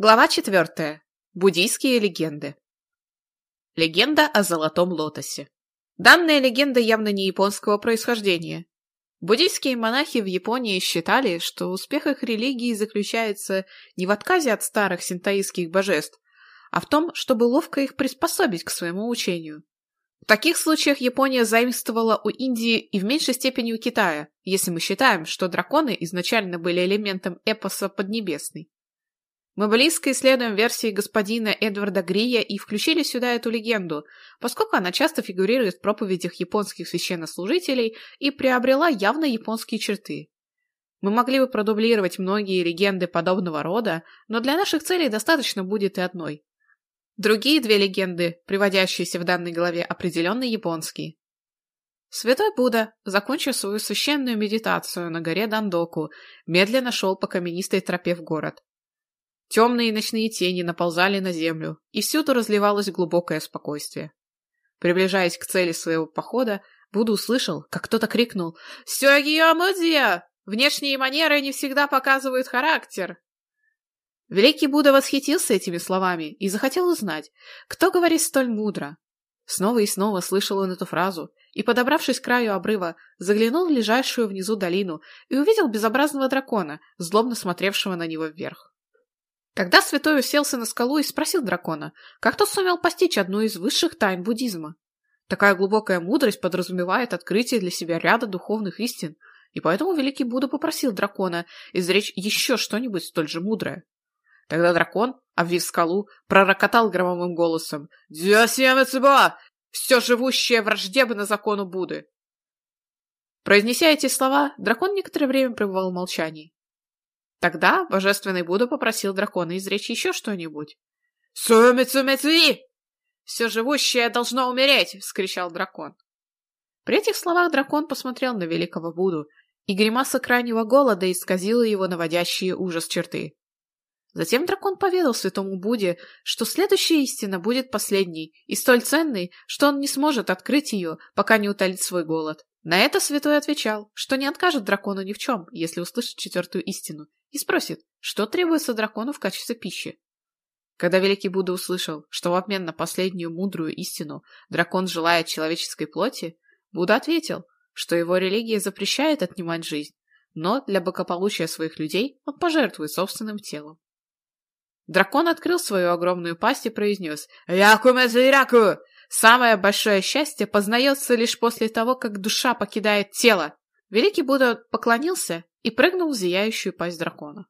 Глава четвертая. Буддийские легенды. Легенда о Золотом Лотосе. Данная легенда явно не японского происхождения. Буддийские монахи в Японии считали, что успех их религии заключается не в отказе от старых синтоистских божеств, а в том, чтобы ловко их приспособить к своему учению. В таких случаях Япония заимствовала у Индии и в меньшей степени у Китая, если мы считаем, что драконы изначально были элементом эпоса Поднебесной. Мы близко исследуем версии господина Эдварда Грия и включили сюда эту легенду, поскольку она часто фигурирует в проповедях японских священнослужителей и приобрела явно японские черты. Мы могли бы продублировать многие легенды подобного рода, но для наших целей достаточно будет и одной. Другие две легенды, приводящиеся в данной главе, определенно японские. Святой Будда, закончив свою священную медитацию на горе Дандоку, медленно шел по каменистой тропе в город. Темные ночные тени наползали на землю, и всюду разливалось глубокое спокойствие. Приближаясь к цели своего похода, Будда услышал, как кто-то крикнул «Сёгиомудзия! Внешние манеры не всегда показывают характер!» Великий Будда восхитился этими словами и захотел узнать, кто говорит столь мудро. Снова и снова слышал он эту фразу, и, подобравшись к краю обрыва, заглянул в ближайшую внизу долину и увидел безобразного дракона, злобно смотревшего на него вверх. Тогда Святой уселся на скалу и спросил дракона, как тот сумел постичь одну из высших тайн буддизма. Такая глубокая мудрость подразумевает открытие для себя ряда духовных истин, и поэтому великий Будда попросил дракона изречь еще что-нибудь столь же мудрое. Тогда дракон, обвив скалу, пророкотал громовым голосом «Дзюасьяма цыба! Все живущее враждебно закону Будды!» Произнеся эти слова, дракон некоторое время пребывал в молчании. Тогда божественный Будда попросил дракона изречь еще что-нибудь. «Сумицумицуи! Все живущее должно умереть!» — вскричал дракон. При этих словах дракон посмотрел на великого Будду, и гримаса крайнего голода исказила его наводящие ужас черты. Затем дракон поведал святому Будде, что следующая истина будет последней и столь ценной, что он не сможет открыть ее, пока не утолит свой голод. На это святой отвечал, что не откажет дракону ни в чем, если услышит четвертую истину, и спросит, что требуется дракону в качестве пищи. Когда Великий Будда Самое большое счастье познается лишь после того, как душа покидает тело. Великий Будда поклонился и прыгнул в зияющую пасть дракона.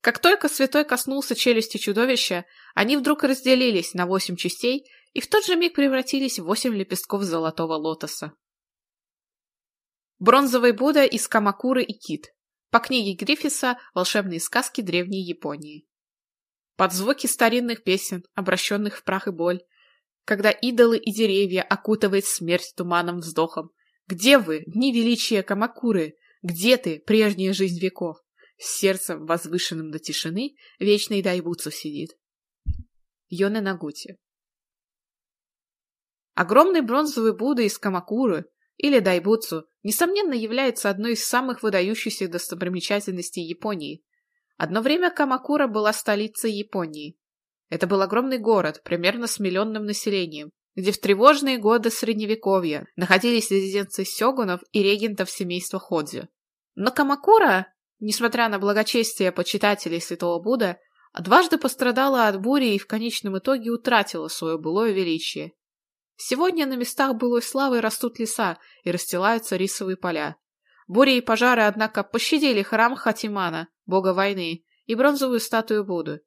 Как только святой коснулся челюсти чудовища, они вдруг разделились на восемь частей и в тот же миг превратились в восемь лепестков золотого лотоса. Бронзовый Будда из Камакуры и Кит. По книге Гриффиса «Волшебные сказки Древней Японии». Под звуки старинных песен, обращенных в прах и боль, когда идолы и деревья окутывает смерть туманом вздохом. Где вы, дни величия Камакуры? Где ты, прежняя жизнь веков? С сердцем, возвышенным до тишины, вечный Дайбуцу сидит. Йоне Нагути Огромный бронзовый Будда из Камакуры, или Дайбуцу, несомненно, является одной из самых выдающихся достопримечательностей Японии. Одно время Камакура была столицей Японии. Это был огромный город, примерно с миллионным населением, где в тревожные годы Средневековья находились резиденции сёгунов и регентов семейства Ходзи. Но Камакура, несмотря на благочестие почитателей святого Будда, дважды пострадала от бури и в конечном итоге утратила свое былое величие. Сегодня на местах былой славы растут леса и расстилаются рисовые поля. Бури и пожары, однако, пощадили храм Хатимана, бога войны, и бронзовую статую Будды.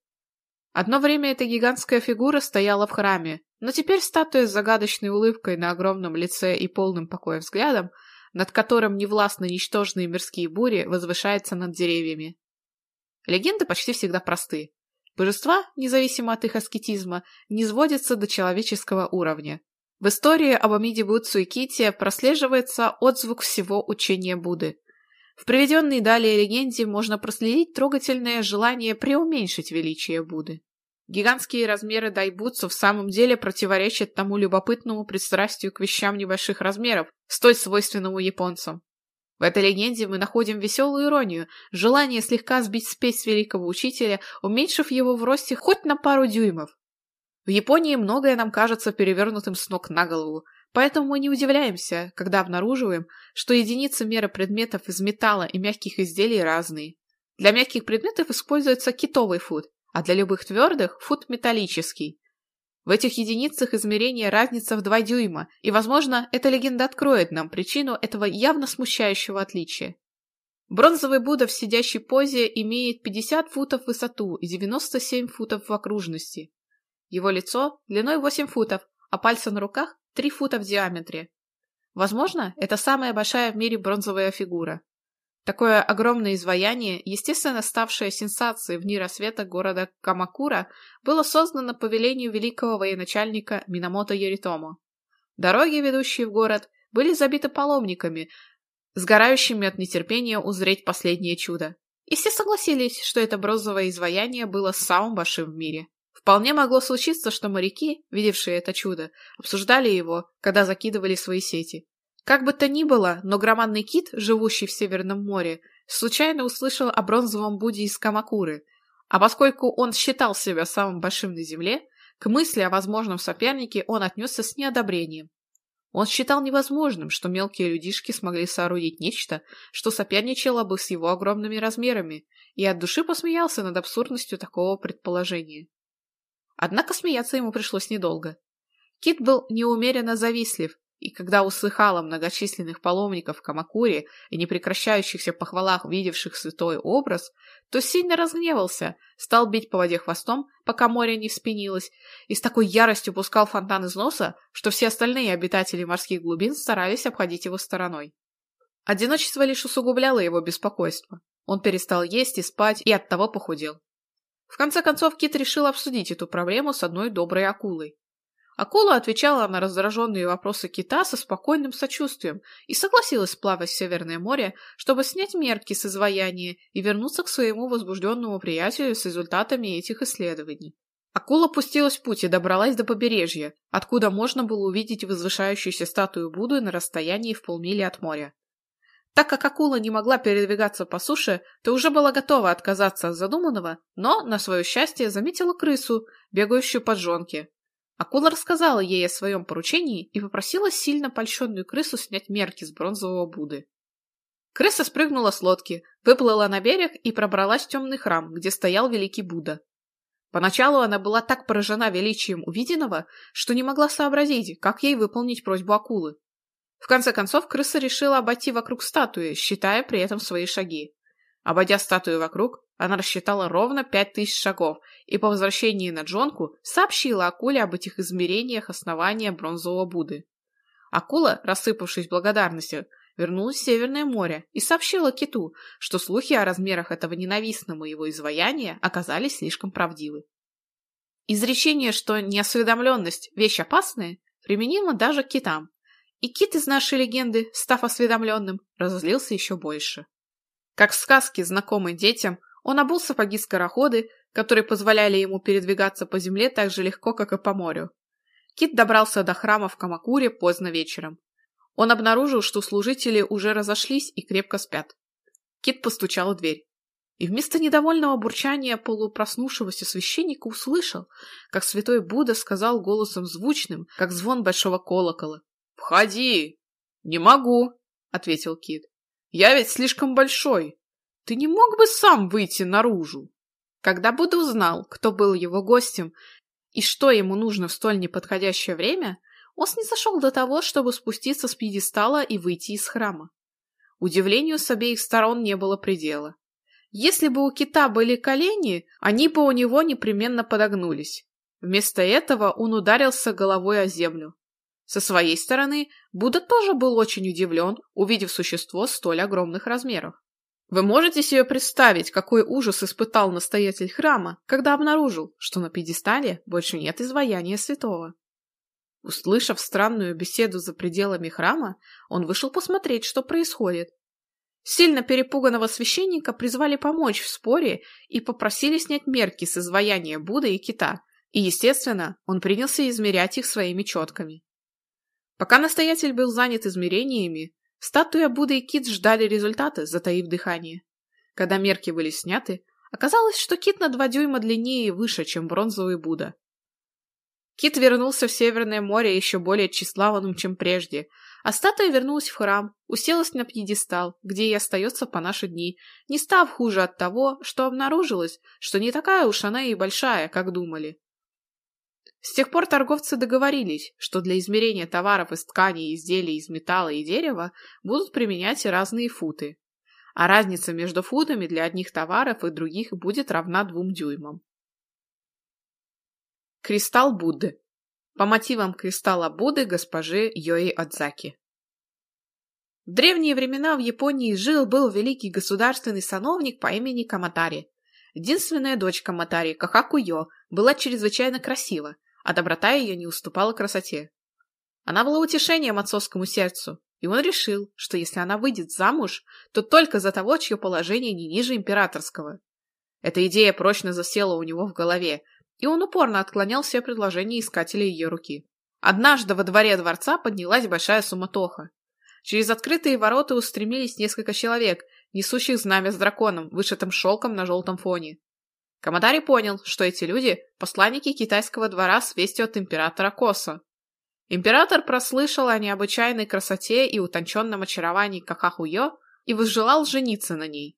Одно время эта гигантская фигура стояла в храме, но теперь статуя с загадочной улыбкой на огромном лице и полным покоя взглядом, над которым невластно ничтожные мирские бури, возвышается над деревьями. Легенды почти всегда просты. Божества, независимо от их аскетизма, не сводятся до человеческого уровня. В истории об Амиде Будцу и Ките прослеживается отзвук всего учения Будды – в приведенной далее легенде можно проследить трогательное желание преуменьшить величие Будды. Гигантские размеры дайбутсу в самом деле противоречат тому любопытному пристрастию к вещам небольших размеров, столь свойственному японцам. В этой легенде мы находим веселую иронию, желание слегка сбить спесь великого учителя, уменьшив его в росте хоть на пару дюймов. В Японии многое нам кажется перевернутым с ног на голову – Поэтому мы не удивляемся, когда обнаруживаем, что единицы меры предметов из металла и мягких изделий разные. Для мягких предметов используется китовый фут, а для любых твердых – фут металлический. В этих единицах измерения разница в 2 дюйма, и, возможно, эта легенда откроет нам причину этого явно смущающего отличия. Бронзовый Будда в сидящей позе имеет 50 футов в высоту и 97 футов в окружности. Его лицо длиной 8 футов, а пальцы на руках три фута в диаметре. Возможно, это самая большая в мире бронзовая фигура. Такое огромное изваяние, естественно ставшее сенсацией в дни рассвета города Камакура, было создано по велению великого военачальника Минамото Яритомо. Дороги, ведущие в город, были забиты паломниками, сгорающими от нетерпения узреть последнее чудо. И все согласились, что это бронзовое изваяние было самым большим в мире. Вполне могло случиться, что моряки, видевшие это чудо, обсуждали его, когда закидывали свои сети. Как бы то ни было, но громадный кит, живущий в Северном море, случайно услышал о бронзовом Будде из Камакуры, а поскольку он считал себя самым большим на Земле, к мысли о возможном сопернике он отнесся с неодобрением. Он считал невозможным, что мелкие людишки смогли соорудить нечто, что соперничало бы с его огромными размерами, и от души посмеялся над абсурдностью такого предположения. Однако смеяться ему пришлось недолго. Кит был неумеренно завистлив, и когда услыхал о многочисленных паломников в Камакуре и непрекращающихся похвалах видевших святой образ, то сильно разгневался, стал бить по воде хвостом, пока море не вспенилось, и с такой яростью пускал фонтан из носа, что все остальные обитатели морских глубин старались обходить его стороной. Одиночество лишь усугубляло его беспокойство. Он перестал есть и спать и оттого похудел. В конце концов, Кит решил обсудить эту проблему с одной доброй акулой. Акула отвечала на раздраженные вопросы кита со спокойным сочувствием и согласилась плавать в Северное море, чтобы снять мерки с изваяния и вернуться к своему возбужденному приятелю с результатами этих исследований. Акула пустилась в путь и добралась до побережья, откуда можно было увидеть возвышающуюся статую Будды на расстоянии в полмили от моря. Так как акула не могла передвигаться по суше, то уже была готова отказаться от задуманного, но, на свое счастье, заметила крысу, бегающую под жонки, Акула рассказала ей о своем поручении и попросила сильно польщенную крысу снять мерки с бронзового Будды. Крыса спрыгнула с лодки, выплыла на берег и пробралась В конце концов Крыса решила обойти вокруг статуи, считая при этом свои шаги. Обойдя статую вокруг, она рассчитала ровно пять тысяч шагов и по возвращении на Джонку сообщила акуле об этих измерениях основания бронзового Будды. Акула, рассыпавшись в благодарностях, вернулась в Северное море и сообщила киту, что слухи о размерах этого ненавистного его изваяния оказались слишком правдивы. Изречение, что неосведомленность – вещь опасная, применимо даже к китам, и кит из нашей легенды, став осведомленным, разозлился еще больше. Как в сказке, знакомой детям, он обул сапоги-скороходы, которые позволяли ему передвигаться по земле так же легко, как и по морю. Кит добрался до храма в Камакуре поздно вечером. Он обнаружил, что служители уже разошлись и крепко спят. Кит постучал в дверь. И вместо недовольного бурчания полупроснувшегося священника услышал, как святой Будда сказал голосом звучным, как звон большого колокола. «Входи!» «Не могу», — ответил Кит. «Я ведь слишком большой. Ты не мог бы сам выйти наружу? Когда Будда узнал, кто был его гостем и что ему нужно в столь неподходящее время, он не зашел до того, чтобы спуститься с пьедестала и выйти из храма. Удивлению с обеих сторон не было предела. Если бы у кита были колени, они бы у него непременно подогнулись. Вместо этого он ударился головой о землю. Со своей стороны, Будда тоже был очень удивлен, увидев существо столь огромных размеров. Вы можете себе представить, какой ужас испытал настоятель храма, когда обнаружил, что на пьедестале больше нет изваяния святого? Услышав странную беседу за пределами храма, он вышел посмотреть, что происходит. Сильно перепуганного священника призвали помочь в споре и попросили снять мерки с изваяния Будды и кита, и, естественно, он принялся измерять их своими четками. Пока настоятель был занят измерениями, Статуя Будды и Кит ждали результаты, затаив дыхание. Когда мерки были сняты, оказалось, что Кит на два дюйма длиннее и выше, чем бронзовый Будда. Кит вернулся в Северное море еще более тщеславным, чем прежде, а статуя вернулась в храм, уселась на пьедестал, где и остается по наши дни, не став хуже от того, что обнаружилось, что не такая уж она и большая, как думали. С тех пор торговцы договорились, что для измерения товаров из ткани и изделий из металла и дерева будут применять разные футы, а разница между футами для одних товаров и других будет равна двум дюймам. Кристалл Будды. По мотивам кристалла Будды госпожи Йои Адзаки. В древние времена в Японии жил-был великий государственный сановник по имени Каматари. Единственная дочь Каматари, Кахакуйо, была чрезвычайно красива, а доброта ее не уступала красоте. Она была утешением отцовскому сердцу, и он решил, что если она выйдет замуж, то только за того, чье положение не ниже императорского. Эта идея прочно засела у него в голове, и он упорно отклонял все предложения искателя ее руки. Однажды во дворе дворца поднялась большая суматоха. Через Коммодарий понял, что эти люди – посланники китайского двора с вестью от императора Коса. Император прослышал о необычайной красоте и утонченном очаровании Какахуё и возжелал жениться на ней.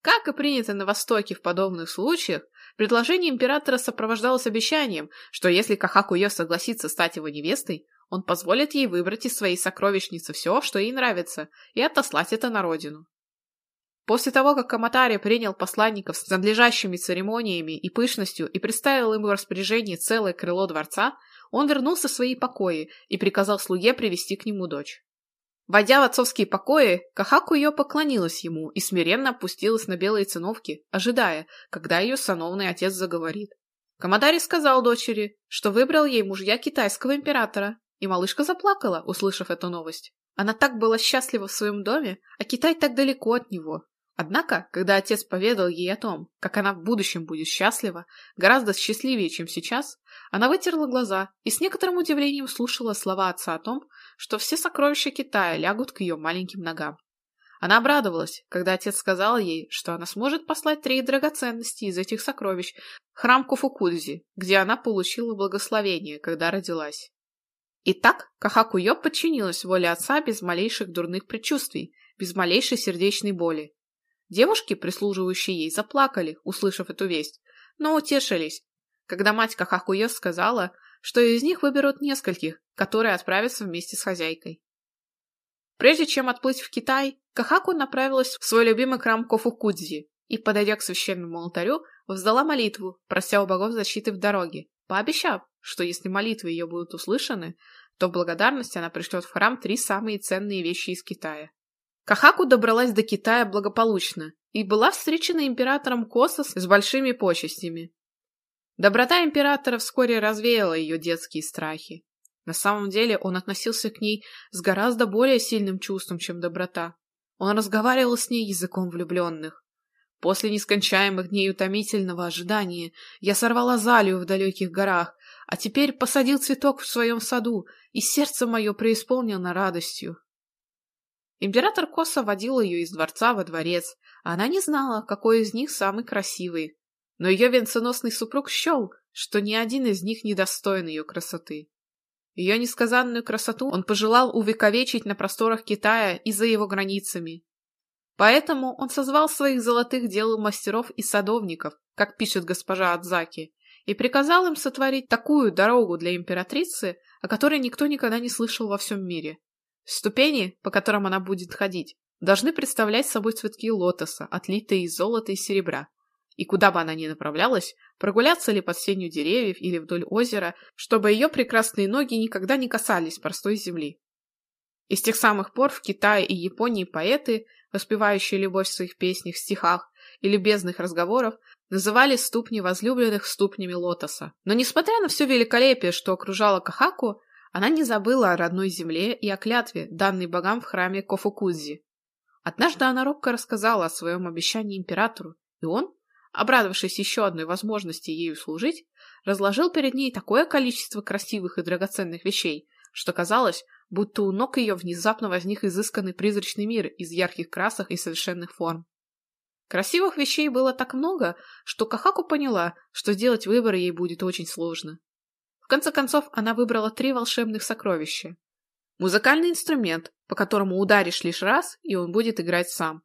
Как и принято на Востоке в подобных случаях, предложение императора сопровождалось обещанием, что если Кахакуё согласится стать его невестой, он позволит ей выбрать из своей сокровищницы все, что ей нравится, и отослать это на родину. После того, как Каматари принял посланников с надлежащими церемониями и пышностью и представил им в распоряжение целое крыло дворца, он вернулся в свои покои и приказал слуге привести к нему дочь. Войдя в отцовские покои, Кахаку ее поклонилась ему и смиренно опустилась на белые циновки, ожидая, когда ее сановный отец заговорит. Камадари сказал дочери, что выбрал ей мужья китайского императора, и малышка заплакала, услышав эту новость. Она так была счастлива в своем доме, а Китай так далеко от него, Однако, когда отец поведал ей о том, как она в будущем будет счастлива, гораздо счастливее, чем сейчас, она вытерла глаза и с некоторым удивлением слушала слова отца о том, что все сокровища Китая лягут к ее маленьким ногам. Она обрадовалась, когда отец сказал ей, что она сможет послать три драгоценности из этих сокровищ в храм Куфукудзи, где она получила благословение, когда родилась. Итак, Кахакуё подчинилась воле отца без малейших дурных предчувствий, без малейшей сердечной боли, Девушки, прислуживающие ей, заплакали, услышав эту весть, но утешились, когда мать Кахахуё сказала, что из них выберут нескольких, которые отправятся вместе с хозяйкой. Прежде чем отплыть в Китай, Кахаку направилась в свой любимый храм Кофукудзи и, подойдя к священному алтарю, вздала молитву, прося у богов защиты в дороге, пообещав, что если молитвы ее будут услышаны, то в благодарность она пришлет в храм три самые ценные вещи из Китая Кахаку добралась до Китая благополучно и была встречена императором Косос с большими почестями. Доброта императора вскоре развеяла ее детские страхи. На самом деле он относился к ней с гораздо более сильным чувством, чем доброта. Он разговаривал с ней языком влюбленных. После нескончаемых дней утомительного ожидания я сорвала залию в далеких горах, а теперь посадил цветок в своем саду, и сердце мое преисполнено радостью. Император Коса водил ее из дворца во дворец, а она не знала, какой из них самый красивый. Но ее венценосный супруг счел, что ни один из них не достоин ее красоты. Ее несказанную красоту он пожелал увековечить на просторах Китая и за его границами. Поэтому он созвал своих золотых дел мастеров и садовников, как пишет госпожа Адзаки, и приказал им сотворить такую дорогу для императрицы, о которой никто никогда не слышал во всем мире. Ступени, по которым она будет ходить, должны представлять собой цветки лотоса, отлитые из золота и серебра. И куда бы она ни направлялась, прогуляться ли под сенью деревьев или вдоль озера, чтобы ее прекрасные ноги никогда не касались простой земли. И с тех самых пор в Китае и Японии поэты, воспевающие любовь в своих песнях, стихах и любезных разговоров, называли ступни возлюбленных ступнями лотоса. Но несмотря на все великолепие, что окружало Кахаку, она не забыла о родной земле и о клятве, данной богам в храме Кофукудзи. Однажды она робко рассказала о своем обещании императору, и он, обрадовавшись еще одной возможности ею служить, разложил перед ней такое количество красивых и драгоценных вещей, что казалось, будто у ног ее внезапно возник изысканный призрачный мир из ярких красок и совершенных форм. Красивых вещей было так много, что Кахаку поняла, что сделать выбор В конце концов, она выбрала три волшебных сокровища. Музыкальный инструмент, по которому ударишь лишь раз, и он будет играть сам.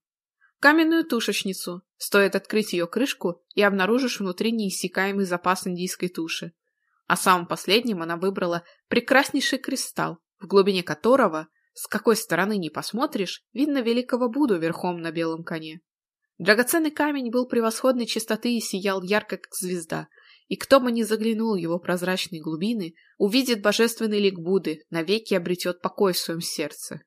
Каменную тушечницу. Стоит открыть ее крышку, и обнаружишь внутри неиссякаемый запас индийской туши. А самым последним она выбрала прекраснейший кристалл, в глубине которого, с какой стороны не посмотришь, видно великого Будду верхом на белом коне. Драгоценный камень был превосходной чистоты и сиял ярко, как звезда – и кто бы ни заглянул в его прозрачные глубины, увидит божественный лик Будды, навеки обретет покой в своем сердце.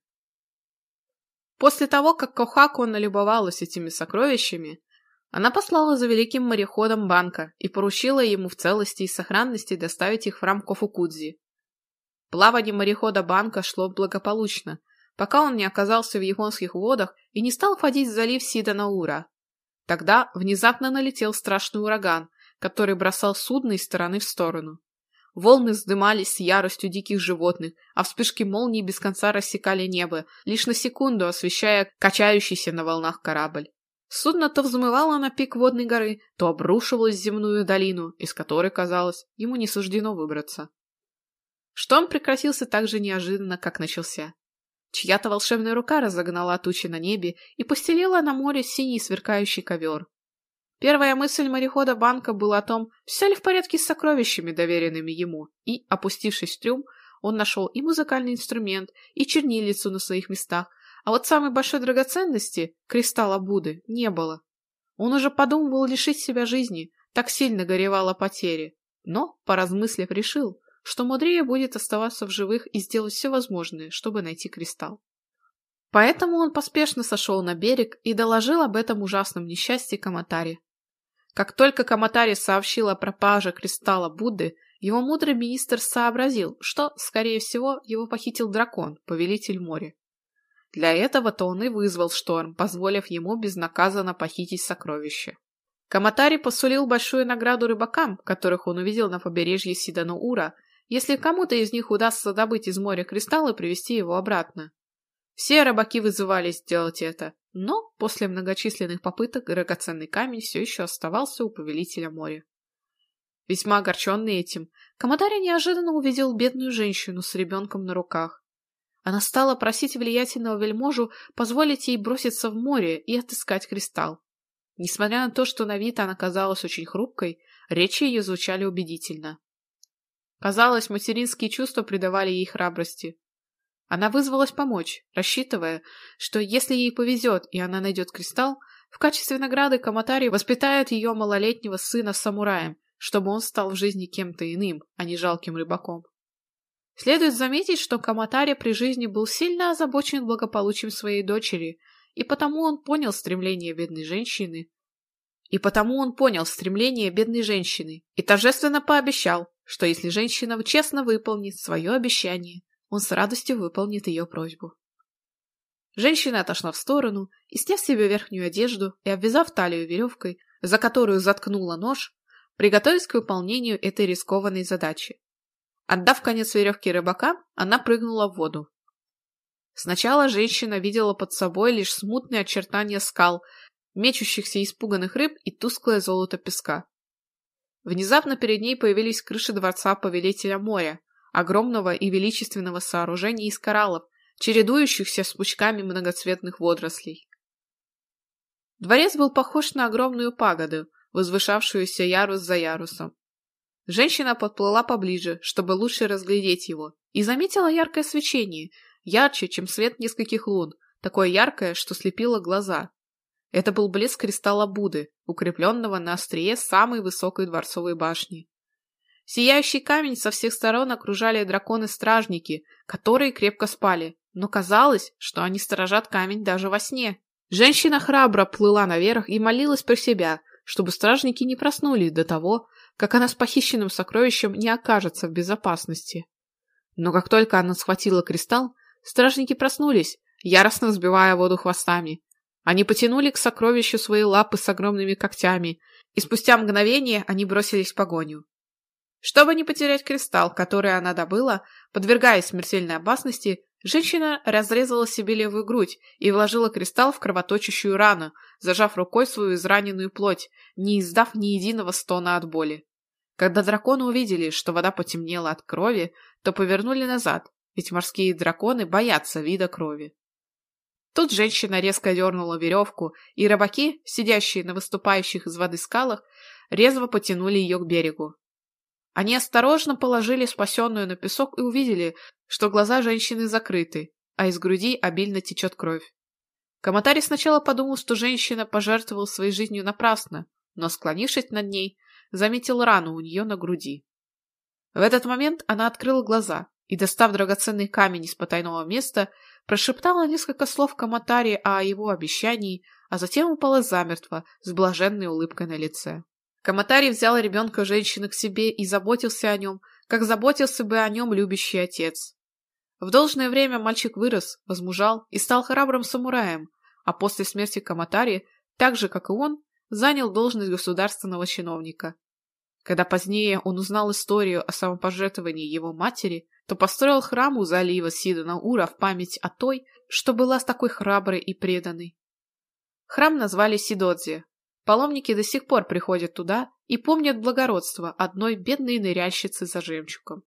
После того, как Кохако налюбовалась этими сокровищами, она послала за великим мореходом банка и поручила ему в целости и сохранности доставить их в храм Кофукудзи. Плавание морехода банка шло благополучно, пока он не оказался в японских водах и не стал входить в залив Сиданаура. Тогда внезапно налетел страшный ураган, который бросал судно из стороны в сторону. Волны вздымались с яростью диких животных, а вспышки молний без конца рассекали небо, лишь на секунду освещая качающийся на волнах корабль. Судно то взмывало на пик водной горы, то обрушивалось в земную долину, из которой, казалось, ему не суждено выбраться. Шторм прекратился так же неожиданно, как начался. Чья-то волшебная рука разогнала тучи на небе и постелила на море синий сверкающий ковер. Первая мысль морехода банка была о том, все ли в порядке с сокровищами, доверенными ему, и, опустившись в трюм, он нашел и музыкальный инструмент, и чернилицу на своих местах, а вот самой большой драгоценности, кристалла Будды, не было. Он уже подумывал лишить себя жизни, так сильно горевал о потере, но, поразмыслив, решил, что мудрее будет оставаться в живых и сделать все возможное, чтобы найти кристалл. Поэтому он поспешно сошел на берег и доложил об этом ужасном несчастье Каматаре. Как только Каматари сообщил о пропаже кристалла Будды, его мудрый министр сообразил, что, скорее всего, его похитил дракон, повелитель моря. Для этого-то он и вызвал шторм, позволив ему безнаказанно похитить сокровище. Каматари посулил большую награду рыбакам, которых он увидел на побережье Сидануура, если кому-то из них удастся добыть из моря кристалл и привезти его обратно. Все рыбаки вызывались сделать это, но после многочисленных попыток драгоценный камень все еще оставался у повелителя моря. Весьма огорченный этим, Комодари неожиданно увидел бедную женщину с ребенком на руках. Она стала просить влиятельного вельможу позволить ей броситься в море и отыскать кристалл. Несмотря на то, что на вид она казалась очень хрупкой, речи ее звучали убедительно. Казалось, материнские чувства придавали ей храбрости. Она вызвалась помочь, рассчитывая, что если ей повезет и она найдет кристалл, в качестве награды Каматари воспитает ее малолетнего сына самураем, чтобы он стал в жизни кем-то иным, а не жалким рыбаком. Следует заметить, что Каматари при жизни был сильно озабочен благополучием своей дочери, и потому он понял стремление бедной женщины. И потому он понял стремление бедной женщины и торжественно пообещал, что если женщина честно выполнит свое обещание, он с радостью выполнит ее просьбу. Женщина отошла в сторону и, сняв себе верхнюю одежду и обвязав талию веревкой, за которую заткнула нож, приготовилась к выполнению этой рискованной задачи. Отдав конец веревки рыбакам, она прыгнула в воду. Сначала женщина видела под собой лишь смутные очертания скал, мечущихся испуганных рыб и тусклое золото песка. Внезапно перед ней появились крыши дворца повелителя моря, огромного и величественного сооружения из кораллов, чередующихся с пучками многоцветных водорослей. Дворец был похож на огромную пагоду, возвышавшуюся ярус за ярусом. Женщина подплыла поближе, чтобы лучше разглядеть его, и заметила яркое свечение, ярче, чем свет нескольких лун, такое яркое, что слепило глаза. Это был блеск кристалла Будды, укрепленного на острие самой высокой дворцовой башни. Сияющий камень со всех сторон окружали драконы-стражники, которые крепко спали, но казалось, что они сторожат камень даже во сне. Женщина храбро плыла наверх и молилась про себя, чтобы стражники не проснулись до того, как она с похищенным сокровищем не окажется в безопасности. Но как только она схватила кристалл, стражники проснулись, яростно взбивая воду хвостами. Они потянули к сокровищу свои лапы с огромными когтями, и спустя мгновение они бросились в погоню. Чтобы не потерять кристалл, который она добыла, подвергаясь смертельной опасности, женщина разрезала себе левую грудь и вложила кристалл в кровоточащую рану, зажав рукой свою израненную плоть, не издав ни единого стона от боли. Когда драконы увидели, что вода потемнела от крови, то повернули назад, ведь морские драконы боятся вида крови. Тут женщина резко дернула веревку, и рыбаки, сидящие на выступающих из воды скалах, резво потянули ее к берегу. Они осторожно положили спасенную на песок и увидели, что глаза женщины закрыты, а из груди обильно течет кровь. Комментарий сначала подумал, что женщина пожертвовала своей жизнью напрасно, но, склонившись над ней, заметил рану у нее на груди. В этот момент она открыла глаза и, достав драгоценный камень из потайного места, прошептала несколько слов Комментарии о его обещании, а затем упала замертво с блаженной улыбкой на лице. Каматари взял ребенка женщины к себе и заботился о нем, как заботился бы о нем любящий отец. В должное время мальчик вырос, возмужал и стал храбрым самураем, а после смерти Каматари, так же, как и он, занял должность государственного чиновника. Когда позднее он узнал историю о самопожертвовании его матери, то построил храм у залива Сида-Наура в память о той, что была с такой храброй и преданной. Храм назвали Сидодзи, Паломники до сих пор приходят туда и помнят благородство одной бедной ныряльщицы за жемчугом.